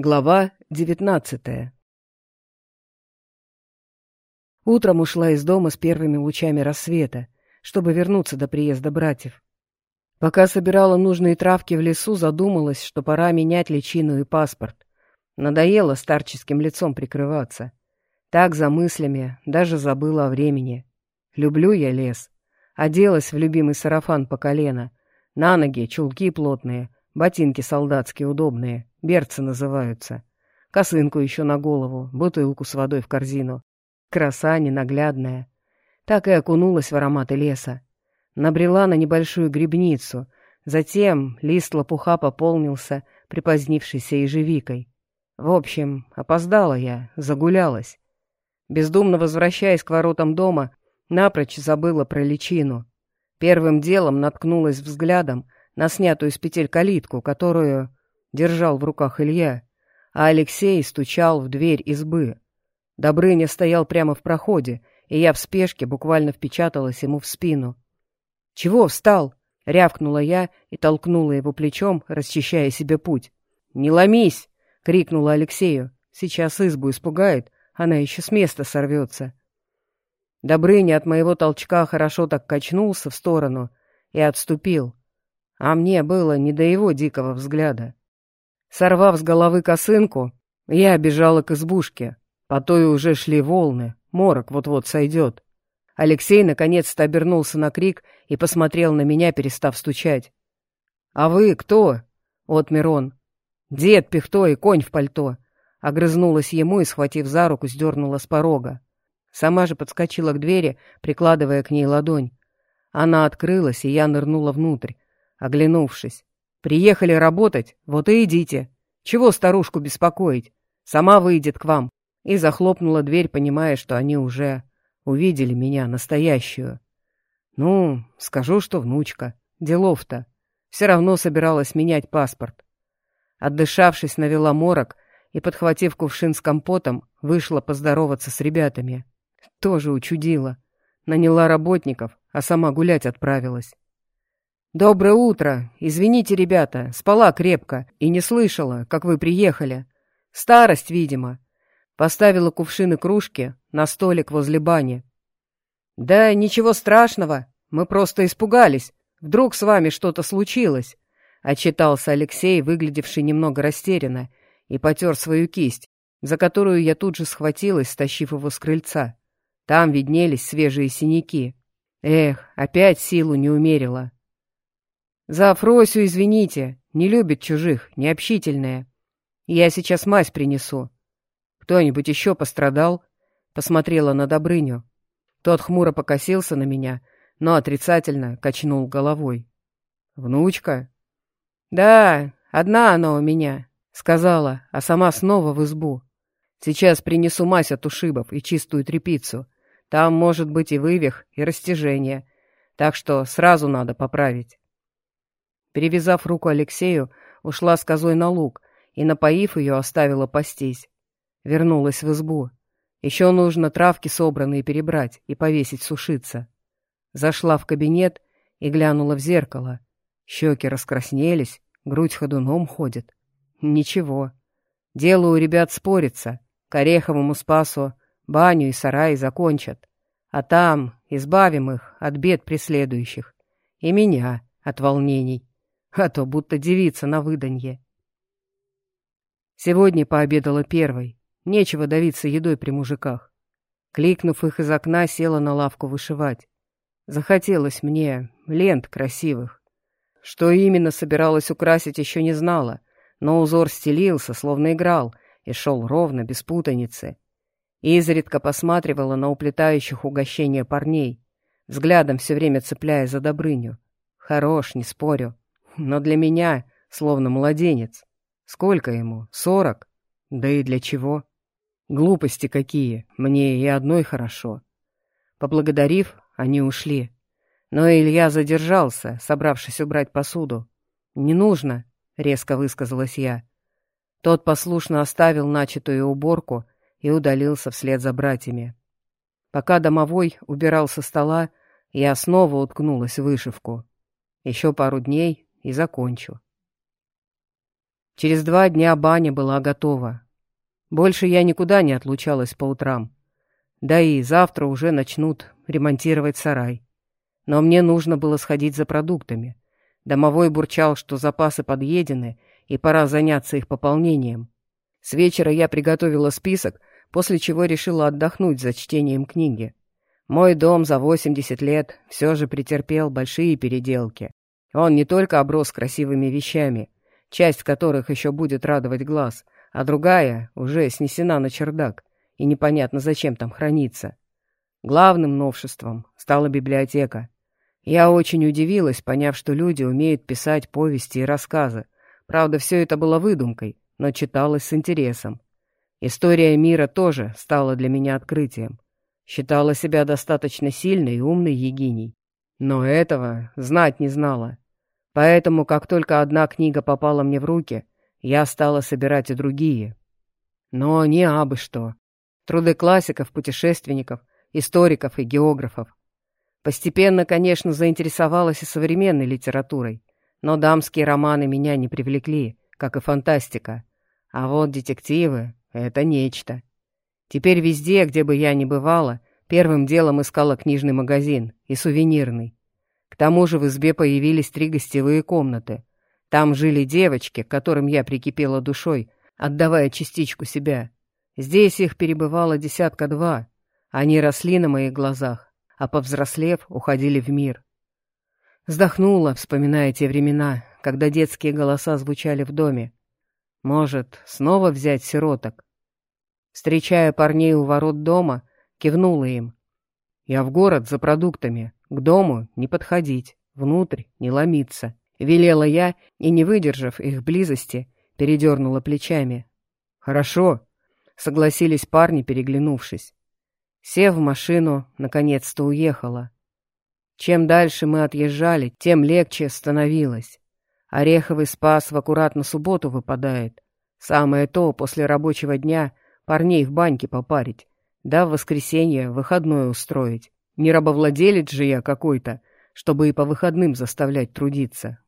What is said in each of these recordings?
Глава девятнадцатая Утром ушла из дома с первыми лучами рассвета, чтобы вернуться до приезда братьев. Пока собирала нужные травки в лесу, задумалась, что пора менять личину и паспорт. Надоело старческим лицом прикрываться. Так за мыслями даже забыла о времени. Люблю я лес. Оделась в любимый сарафан по колено. На ноги чулки плотные, ботинки солдатские удобные. Берцы называются. Косынку еще на голову, бутылку с водой в корзину. Краса ненаглядная. Так и окунулась в ароматы леса. Набрела на небольшую грибницу. Затем лист лопуха пополнился припозднившейся ежевикой. В общем, опоздала я, загулялась. Бездумно возвращаясь к воротам дома, напрочь забыла про личину. Первым делом наткнулась взглядом на снятую с петель калитку, которую держал в руках Илья, а Алексей стучал в дверь избы. Добрыня стоял прямо в проходе, и я в спешке буквально впечаталась ему в спину. «Чего встал?» — рявкнула я и толкнула его плечом, расчищая себе путь. «Не ломись!» — крикнула Алексею. «Сейчас избу испугает, она еще с места сорвется». Добрыня от моего толчка хорошо так качнулся в сторону и отступил, а мне было не до его дикого взгляда. Сорвав с головы косынку, я бежала к избушке. По той уже шли волны, морок вот-вот сойдет. Алексей наконец-то обернулся на крик и посмотрел на меня, перестав стучать. «А вы кто?» — отмер он. «Дед пихто и конь в пальто». Огрызнулась ему и, схватив за руку, сдернула с порога. Сама же подскочила к двери, прикладывая к ней ладонь. Она открылась, и я нырнула внутрь, оглянувшись. Приехали работать, вот и идите. Чего старушку беспокоить? Сама выйдет к вам. И захлопнула дверь, понимая, что они уже увидели меня, настоящую. Ну, скажу, что внучка. Делов-то. Все равно собиралась менять паспорт. Отдышавшись, навела морок и, подхватив кувшин с компотом, вышла поздороваться с ребятами. Тоже учудила. Наняла работников, а сама гулять отправилась. «Доброе утро! Извините, ребята, спала крепко и не слышала, как вы приехали. Старость, видимо». Поставила кувшины кружки на столик возле бани. «Да ничего страшного, мы просто испугались. Вдруг с вами что-то случилось?» — отчитался Алексей, выглядевший немного растерянно, и потер свою кисть, за которую я тут же схватилась, стащив его с крыльца. Там виднелись свежие синяки. Эх, опять силу не умерила. «За Афросю извините, не любит чужих, необщительная. Я сейчас мазь принесу. Кто-нибудь еще пострадал?» Посмотрела на Добрыню. Тот хмуро покосился на меня, но отрицательно качнул головой. «Внучка?» «Да, одна она у меня», — сказала, а сама снова в избу. «Сейчас принесу мазь от ушибов и чистую тряпицу. Там может быть и вывих, и растяжение, так что сразу надо поправить». Перевязав руку Алексею, ушла с козой на луг и, напоив ее, оставила пастись. Вернулась в избу. Еще нужно травки собранные перебрать и повесить сушиться. Зашла в кабинет и глянула в зеркало. Щеки раскраснелись, грудь ходуном ходит. Ничего. Дело у ребят спорится. К Ореховому Спасу баню и сарай закончат. А там избавим их от бед преследующих. И меня от волнений а то будто девица на выданье. Сегодня пообедала первой, нечего давиться едой при мужиках. Кликнув их из окна, села на лавку вышивать. Захотелось мне лент красивых. Что именно собиралась украсить, еще не знала, но узор стелился, словно играл, и шел ровно, без путаницы. Изредка посматривала на уплетающих угощения парней, взглядом все время цепляя за Добрыню. Хорош, не спорю но для меня словно младенец. Сколько ему? Сорок? Да и для чего? Глупости какие, мне и одной хорошо. Поблагодарив, они ушли. Но Илья задержался, собравшись убрать посуду. «Не нужно», — резко высказалась я. Тот послушно оставил начатую уборку и удалился вслед за братьями. Пока домовой убирал со стола, я снова уткнулась в вышивку. Еще пару дней, и закончу. Через два дня баня была готова. Больше я никуда не отлучалась по утрам. Да и завтра уже начнут ремонтировать сарай. Но мне нужно было сходить за продуктами. Домовой бурчал, что запасы подъедены, и пора заняться их пополнением. С вечера я приготовила список, после чего решила отдохнуть за чтением книги. Мой дом за 80 лет все же претерпел большие переделки. Он не только оброс красивыми вещами, часть которых еще будет радовать глаз, а другая уже снесена на чердак, и непонятно, зачем там хранится. Главным новшеством стала библиотека. Я очень удивилась, поняв, что люди умеют писать повести и рассказы. Правда, все это было выдумкой, но читалось с интересом. История мира тоже стала для меня открытием. Считала себя достаточно сильной и умной Егиней. Но этого знать не знала. Поэтому, как только одна книга попала мне в руки, я стала собирать и другие. Но не абы что. Труды классиков, путешественников, историков и географов. Постепенно, конечно, заинтересовалась и современной литературой, но дамские романы меня не привлекли, как и фантастика. А вот детективы — это нечто. Теперь везде, где бы я ни бывала, первым делом искала книжный магазин и сувенирный. К тому же в избе появились три гостевые комнаты. Там жили девочки, к которым я прикипела душой, отдавая частичку себя. Здесь их перебывало десятка-два. Они росли на моих глазах, а повзрослев, уходили в мир. Вздохнула, вспоминая те времена, когда детские голоса звучали в доме. Может, снова взять сироток? Встречая парней у ворот дома, кивнула им. Я в город за продуктами, к дому не подходить, внутрь не ломиться. Велела я и, не выдержав их близости, передернула плечами. «Хорошо», — согласились парни, переглянувшись. Сев в машину, наконец-то уехала. Чем дальше мы отъезжали, тем легче становилось. Ореховый спас в аккуратно субботу выпадает. Самое то после рабочего дня парней в баньке попарить, да в воскресенье выходное устроить. Не рабовладелец же я какой-то, чтобы и по выходным заставлять трудиться.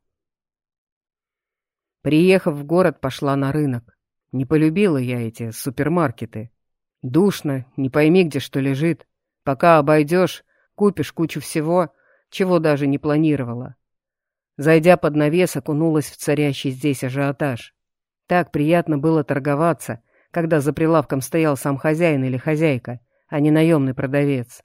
Приехав в город, пошла на рынок. Не полюбила я эти супермаркеты. Душно, не пойми, где что лежит. Пока обойдешь, купишь кучу всего, чего даже не планировала. Зайдя под навес, окунулась в царящий здесь ажиотаж. Так приятно было торговаться, когда за прилавком стоял сам хозяин или хозяйка, а не наемный продавец.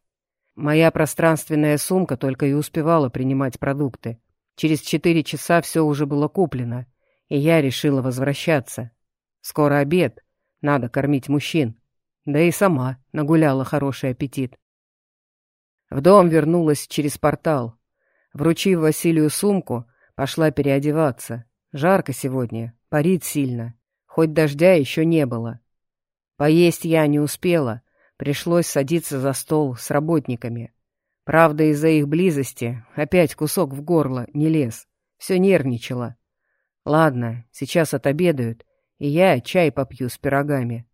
Моя пространственная сумка только и успевала принимать продукты. Через четыре часа все уже было куплено, и я решила возвращаться. Скоро обед, надо кормить мужчин. Да и сама нагуляла хороший аппетит. В дом вернулась через портал. Вручив Василию сумку, пошла переодеваться. Жарко сегодня, парит сильно, хоть дождя еще не было. Поесть я не успела, Пришлось садиться за стол с работниками. Правда, из-за их близости опять кусок в горло не лез. Все нервничало. Ладно, сейчас отобедают, и я чай попью с пирогами.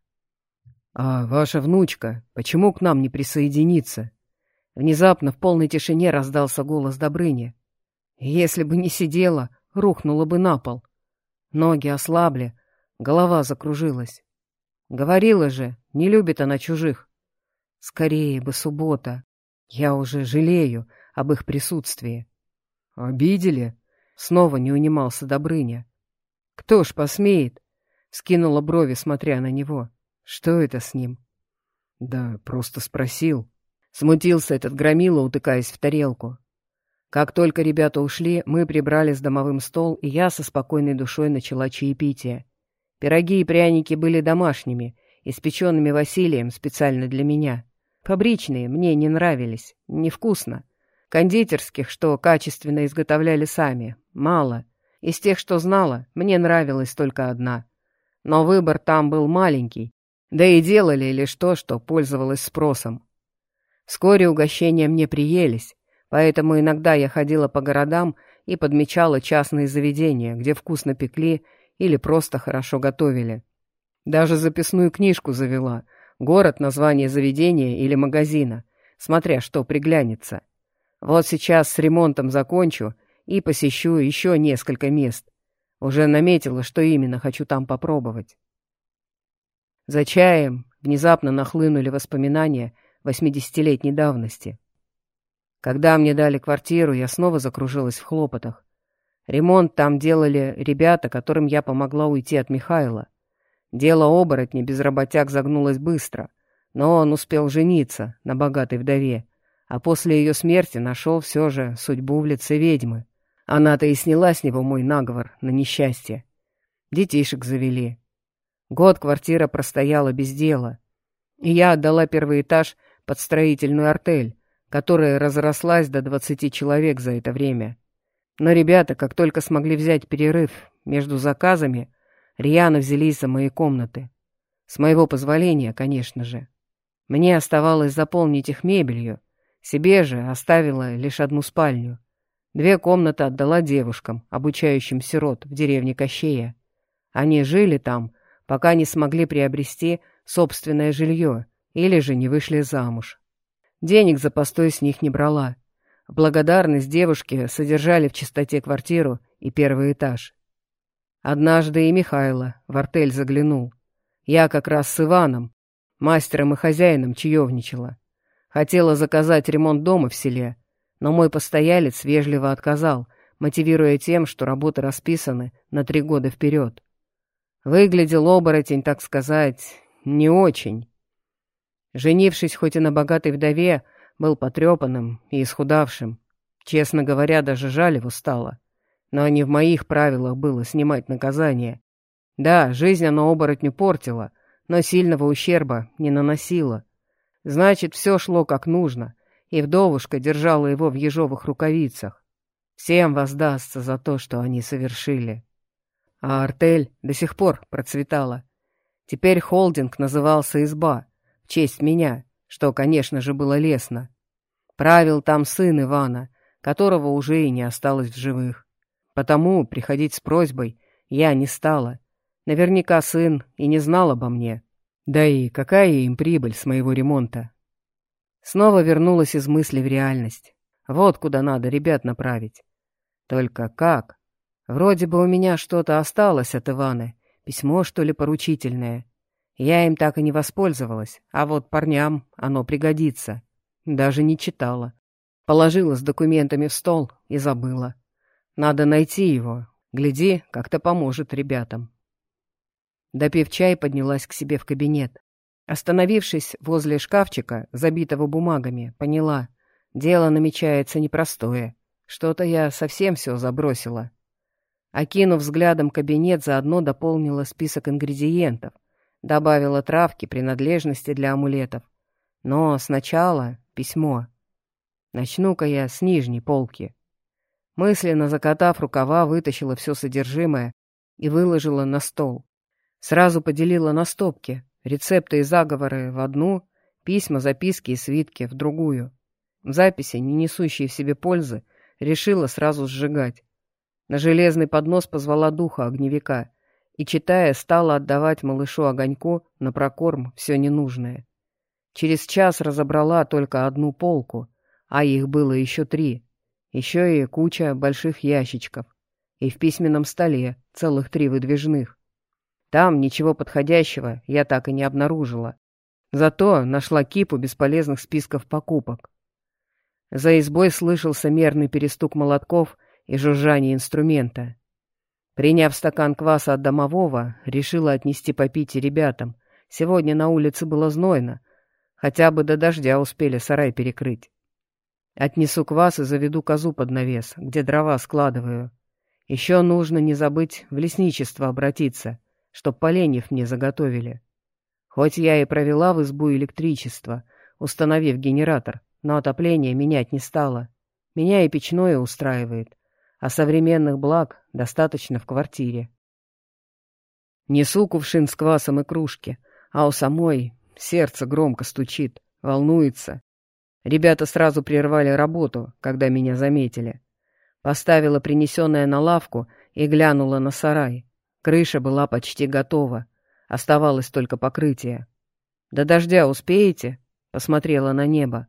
«А ваша внучка почему к нам не присоединится?» Внезапно в полной тишине раздался голос Добрыни. Если бы не сидела, рухнула бы на пол. Ноги ослабли, голова закружилась. Говорила же, не любит она чужих. Скорее бы суббота. Я уже жалею об их присутствии. Обидели? Снова не унимался Добрыня. Кто ж посмеет? Скинула брови, смотря на него. Что это с ним? Да, просто спросил. Смутился этот громила, утыкаясь в тарелку. Как только ребята ушли, мы прибрали с домовым стол, и я со спокойной душой начала чаепитие. Пироги и пряники были домашними, испеченными Василием специально для меня. Фабричные мне не нравились, невкусно. Кондитерских, что качественно изготовляли сами, мало. Из тех, что знала, мне нравилась только одна. Но выбор там был маленький, да и делали лишь то, что пользовалось спросом. Вскоре угощения мне приелись, поэтому иногда я ходила по городам и подмечала частные заведения, где вкусно пекли или просто хорошо готовили. Даже записную книжку завела — Город, название заведения или магазина, смотря что приглянется. Вот сейчас с ремонтом закончу и посещу еще несколько мест. Уже наметила, что именно хочу там попробовать. За чаем внезапно нахлынули воспоминания восьмидесятилетней давности. Когда мне дали квартиру, я снова закружилась в хлопотах. Ремонт там делали ребята, которым я помогла уйти от Михайла. Дело оборотня без работяг загнулось быстро, но он успел жениться на богатой вдове, а после ее смерти нашел все же судьбу в лице ведьмы. Она-то и сняла с него мой наговор на несчастье. Детишек завели. Год квартира простояла без дела, и я отдала первый этаж под строительную артель, которая разрослась до двадцати человек за это время. Но ребята, как только смогли взять перерыв между заказами, рьяно взялись за мои комнаты. С моего позволения, конечно же. Мне оставалось заполнить их мебелью, себе же оставила лишь одну спальню. Две комнаты отдала девушкам, обучающим сирот в деревне Кощея. Они жили там, пока не смогли приобрести собственное жилье или же не вышли замуж. Денег за постой с них не брала. Благодарность девушки содержали в чистоте квартиру и первый этаж. Однажды и Михайло в артель заглянул. Я как раз с Иваном, мастером и хозяином, чаевничала. Хотела заказать ремонт дома в селе, но мой постоялец вежливо отказал, мотивируя тем, что работы расписаны на три года вперед. Выглядел оборотень, так сказать, не очень. Женившись хоть и на богатой вдове, был потрепанным и исхудавшим. Честно говоря, даже жаль его стало но не в моих правилах было снимать наказание. Да, жизнь оно оборотню портила, но сильного ущерба не наносила. Значит, все шло как нужно, и вдовушка держала его в ежовых рукавицах. Всем воздастся за то, что они совершили. А артель до сих пор процветала. Теперь холдинг назывался «Изба», в честь меня, что, конечно же, было лестно. Правил там сын Ивана, которого уже и не осталось в живых. Потому приходить с просьбой я не стала. Наверняка сын и не знал обо мне. Да и какая им прибыль с моего ремонта? Снова вернулась из мысли в реальность. Вот куда надо ребят направить. Только как? Вроде бы у меня что-то осталось от Иваны. Письмо, что ли, поручительное. Я им так и не воспользовалась, а вот парням оно пригодится. Даже не читала. Положила с документами в стол и забыла. Надо найти его. Гляди, как-то поможет ребятам. Допив чай, поднялась к себе в кабинет. Остановившись возле шкафчика, забитого бумагами, поняла, дело намечается непростое. Что-то я совсем все забросила. Окинув взглядом кабинет, заодно дополнила список ингредиентов, добавила травки, принадлежности для амулетов. Но сначала письмо. Начну-ка я с нижней полки. Мысленно закатав рукава, вытащила все содержимое и выложила на стол. Сразу поделила на стопки, рецепты и заговоры в одну, письма, записки и свитки в другую. Записи, не несущие в себе пользы, решила сразу сжигать. На железный поднос позвала духа огневика и, читая, стала отдавать малышу огоньку на прокорм все ненужное. Через час разобрала только одну полку, а их было еще три — еще и куча больших ящичков. И в письменном столе целых три выдвижных. Там ничего подходящего я так и не обнаружила. Зато нашла кипу бесполезных списков покупок. За избой слышался мерный перестук молотков и жужжание инструмента. Приняв стакан кваса от домового, решила отнести попить и ребятам. Сегодня на улице было знойно. Хотя бы до дождя успели сарай перекрыть. Отнесу квас и заведу козу под навес, где дрова складываю. Еще нужно не забыть в лесничество обратиться, чтоб поленьев мне заготовили. Хоть я и провела в избу электричество, установив генератор, но отопление менять не стала. Меня и печное устраивает, а современных благ достаточно в квартире. Несу кувшин с квасом и кружки, а у самой сердце громко стучит, волнуется, Ребята сразу прервали работу, когда меня заметили. Поставила принесенное на лавку и глянула на сарай. Крыша была почти готова. Оставалось только покрытие. «До дождя успеете?» — посмотрела на небо.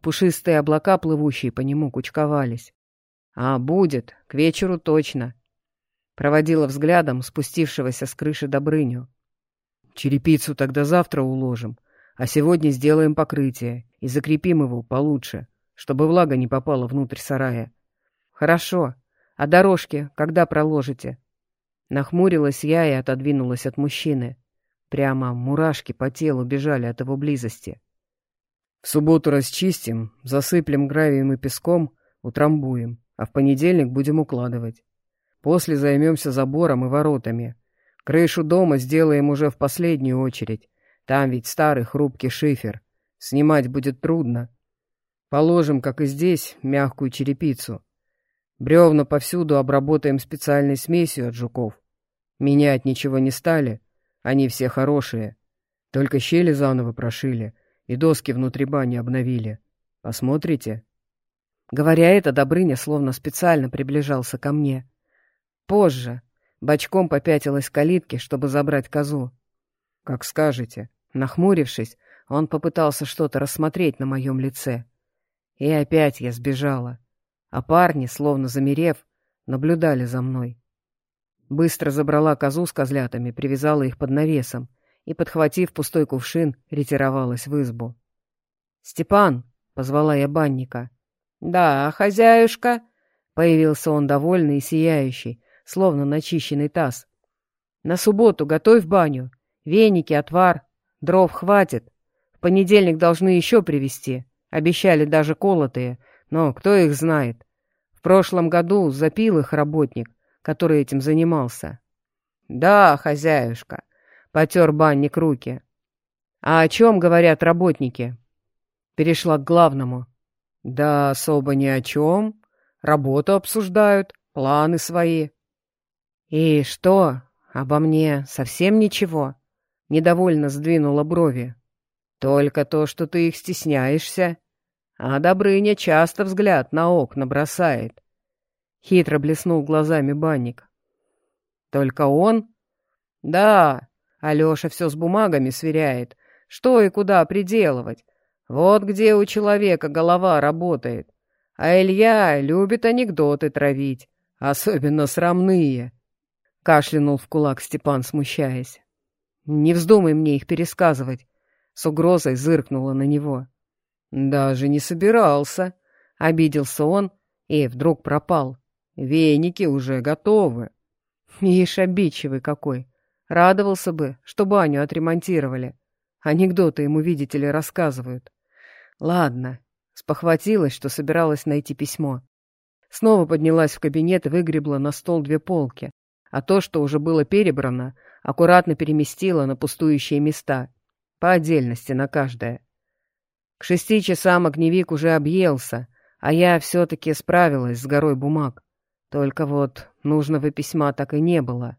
Пушистые облака, плывущие по нему, кучковались. «А, будет, к вечеру точно». Проводила взглядом спустившегося с крыши Добрыню. Черепицу тогда завтра уложим, а сегодня сделаем покрытие и закрепим его получше, чтобы влага не попала внутрь сарая. Хорошо. А дорожки когда проложите? Нахмурилась я и отодвинулась от мужчины. Прямо мурашки по телу бежали от его близости. В субботу расчистим, засыплем гравием и песком, утрамбуем, а в понедельник будем укладывать. После займемся забором и воротами. Крышу дома сделаем уже в последнюю очередь. Там ведь старый хрупкий шифер. Снимать будет трудно. Положим, как и здесь, мягкую черепицу. Бревна повсюду обработаем специальной смесью от жуков. Менять ничего не стали, они все хорошие. Только щели заново прошили и доски внутри бани обновили. Посмотрите?» Говоря это, Добрыня словно специально приближался ко мне. Позже. Бочком попятилась к калитке, чтобы забрать козу. «Как скажете». Нахмурившись, он попытался что-то рассмотреть на моем лице. И опять я сбежала. А парни, словно замерев, наблюдали за мной. Быстро забрала козу с козлятами, привязала их под навесом и, подхватив пустой кувшин, ретировалась в избу. «Степан!» — позвала я банника. «Да, хозяюшка!» — появился он довольный и сияющий, словно начищенный таз. «На субботу готовь баню. Веники, отвар. Дров хватит. В понедельник должны еще привезти. Обещали даже колотые, но кто их знает. В прошлом году запил их работник, который этим занимался. «Да, хозяюшка», — потер банник руки. «А о чем говорят работники?» Перешла к главному. «Да особо ни о чем. Работу обсуждают, планы свои». «И что? Обо мне совсем ничего?» Недовольно сдвинула брови. «Только то, что ты их стесняешься. А Добрыня часто взгляд на окна бросает. Хитро блеснул глазами банник. Только он? Да, Алеша все с бумагами сверяет. Что и куда приделывать. Вот где у человека голова работает. А Илья любит анекдоты травить, особенно срамные. Кашлянул в кулак Степан, смущаясь. Не вздумай мне их пересказывать. С угрозой зыркнула на него. Даже не собирался. Обиделся он и вдруг пропал. Веники уже готовы. Ишь, обидчивый какой. Радовался бы, что баню отремонтировали. Анекдоты ему, видите ли, рассказывают. Ладно. Спохватилась, что собиралась найти письмо. Снова поднялась в кабинет и выгребла на стол две полки. А то, что уже было перебрано, аккуратно переместила на пустующие места. По отдельности на каждое. К шести часам огневик уже объелся, а я все-таки справилась с горой бумаг. Только вот нужного письма так и не было.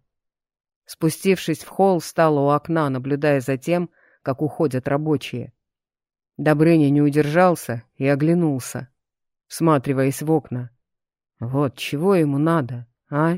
Спустившись в холл, стала у окна, наблюдая за тем, как уходят рабочие. Добрыня не удержался и оглянулся, всматриваясь в окна. Вот чего ему надо, а?